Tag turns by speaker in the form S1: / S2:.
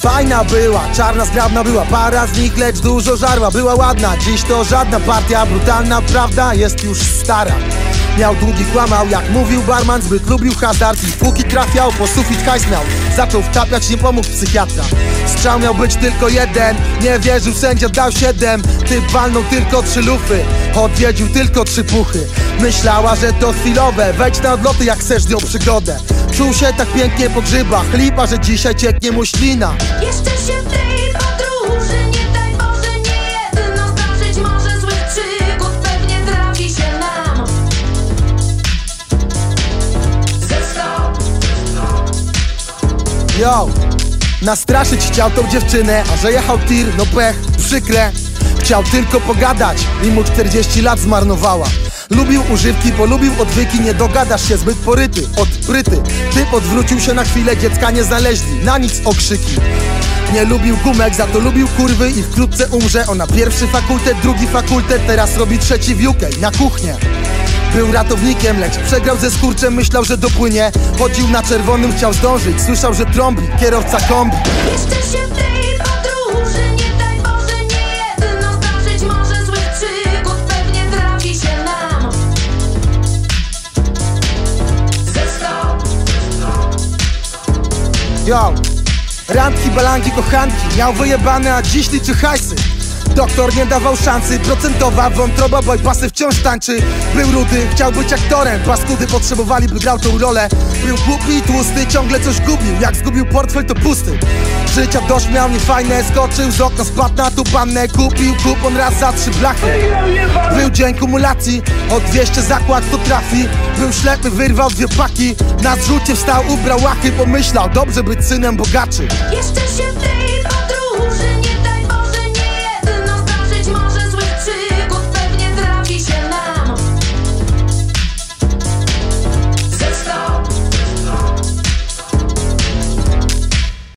S1: Fajna była, czarna zgrabna była Para z nich, lecz dużo żarła. Była ładna, dziś to żadna partia Brutalna prawda jest już stara Miał długi, kłamał jak mówił barman Zbyt lubił hazard i póki trafiał Po sufit hajs miał, zaczął wtapiać Nie pomógł psychiatra. Strzał miał być tylko jeden. Nie wierzył, sędzia dał siedem. Typ walnął tylko trzy lufy. Odwiedził tylko trzy puchy. Myślała, że to chwilowe. Wejdź na odloty jak chcesz nią przygodę. Czuł się tak pięknie po grzybach. Lipa, że dzisiaj cieknie mu ślina.
S2: Jeszcze się
S1: Yo, nastraszyć chciał tą dziewczynę A że jechał tir, no pech, przykre. Chciał tylko pogadać i mu 40 lat zmarnowała. Lubił używki, polubił odwyki Nie dogadasz się zbyt poryty, odpryty. Typ odwrócił się na chwilę, dziecka nie znaleźli Na nic okrzyki. Nie lubił gumek, za to lubił kurwy i wkrótce umrze. Ona pierwszy fakultet, drugi fakultet, teraz robi trzeci w UK na kuchnię był ratownikiem, lecz przegrał ze skurczem, myślał, że dopłynie. Chodził na czerwonym, chciał zdążyć, słyszał, że trąbi Kierowca kombi.
S2: Jeszcze się w tej podróży nie daj Boże nie jedno zdarzyć może złych przygód. Pewnie trafi się nam. Zestaw
S1: Yo, randki, balanki, kochanki. Miał wyjebane, a dziś liczy hajsy Doktor nie dawał szansy, procentowa wątroba, bypassy wciąż tańczy. Był rudy, chciał być aktorem, paskudy potrzebowali, by grał tą rolę. Był głupi i tłusty, ciągle coś gubił, jak zgubił portfel to pusty. Życia dość miał niefajne, skoczył z okna, spadł na tu pannę. Kupił kupon raz za trzy blachy. Był dzień kumulacji, od 200 zakład to trafi Był ślepy, wyrwał dwie paki. Na zrzucie wstał, ubrał łachy, pomyślał Dobrze być synem bogaczy.
S2: Jeszcze się